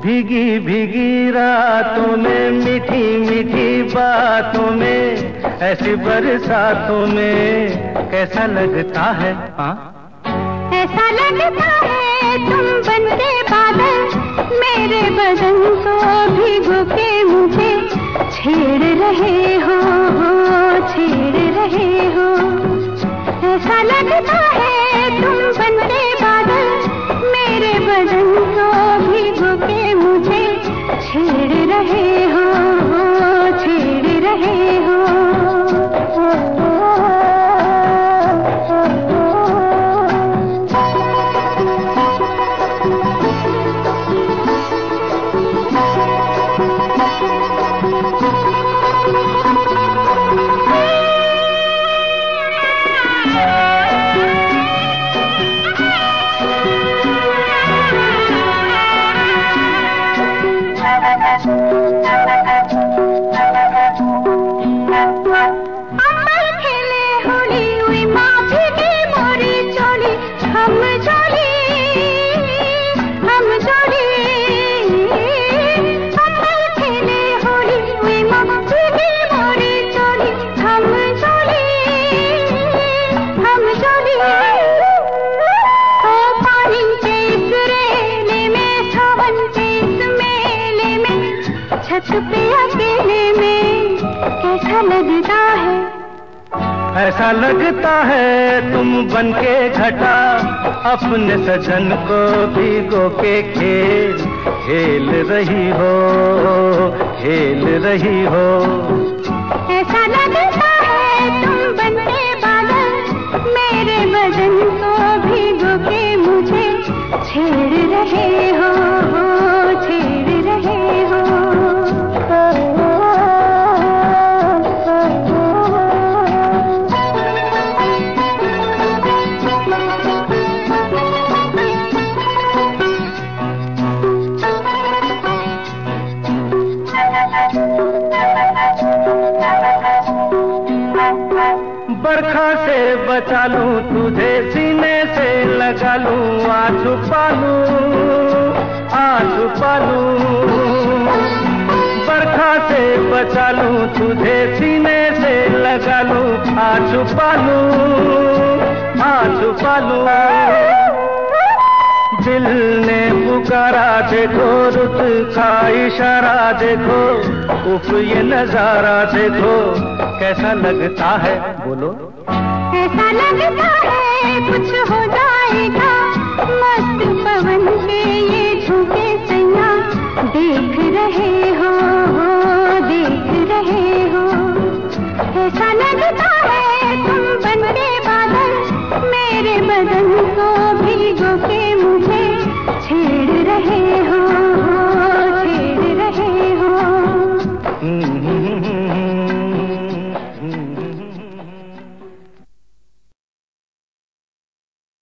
भीगी भीगी रातों में, मीठी मीठी बातों में, ऐसी बरसातों में कैसा लगता है? हाँ? ऐसा लगता है तुम बनते बादल, मेरे बदन को भिगो के मुझे छेड़ रहे Thank you. छत पे अकेले में कैसा लगता है? ऐसा लगता है तुम बन के घटा अपने सजन को भिगो के खेल। खेल रही हो खेल रही हो। ऐसा लगता बरखा से बचा लूँ, तुझे सीने से लगा लूँ आ छुपा लूँ आ छुपा लूँ बरखा से बचा लूँ, तुझे सीने से लगा लूँ आ छुपा लूँ आ छुपा लूँ दिल पुकारा देखो, रुत का इशारा देखो, उफ ये नज़ारा देखो, कैसा लगता है? बोलो। कैसा लगता है कुछ हो जाएगा Mm-hmm.